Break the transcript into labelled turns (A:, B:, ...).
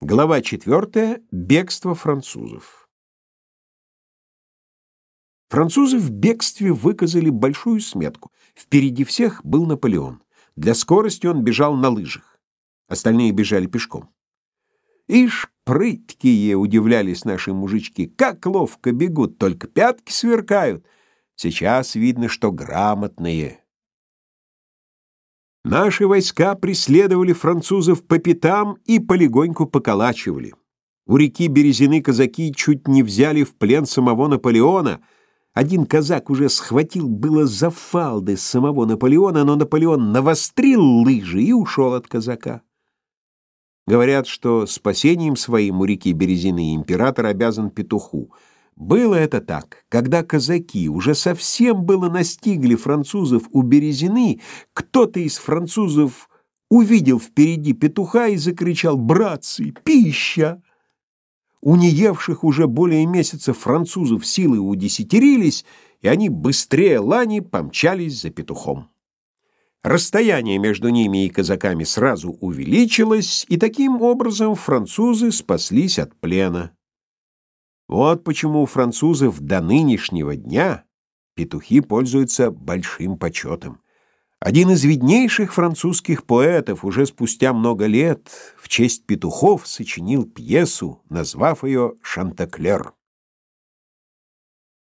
A: Глава 4. Бегство французов. Французы в бегстве выказали большую сметку. Впереди всех был Наполеон. Для скорости он бежал на лыжах. Остальные бежали пешком. Ишь, прыткие, удивлялись наши мужички, как ловко бегут, только пятки сверкают. Сейчас видно, что грамотные. Наши войска преследовали французов по пятам и полегоньку поколачивали. У реки Березины казаки чуть не взяли в плен самого Наполеона. Один казак уже схватил было за фалды самого Наполеона, но Наполеон навострил лыжи и ушел от казака. Говорят, что спасением своим у реки Березины император обязан петуху — было это так, когда казаки уже совсем было настигли французов у Березины, кто-то из французов увидел впереди петуха и закричал «Братцы, пища!». У неевших уже более месяца французов силы удесятерились, и они быстрее лани помчались за петухом. Расстояние между ними и казаками сразу увеличилось, и таким образом французы спаслись от плена. Вот почему у французов до нынешнего дня петухи пользуются большим почетом. Один из виднейших французских поэтов уже спустя много лет в честь петухов сочинил пьесу, назвав ее «Шантаклер».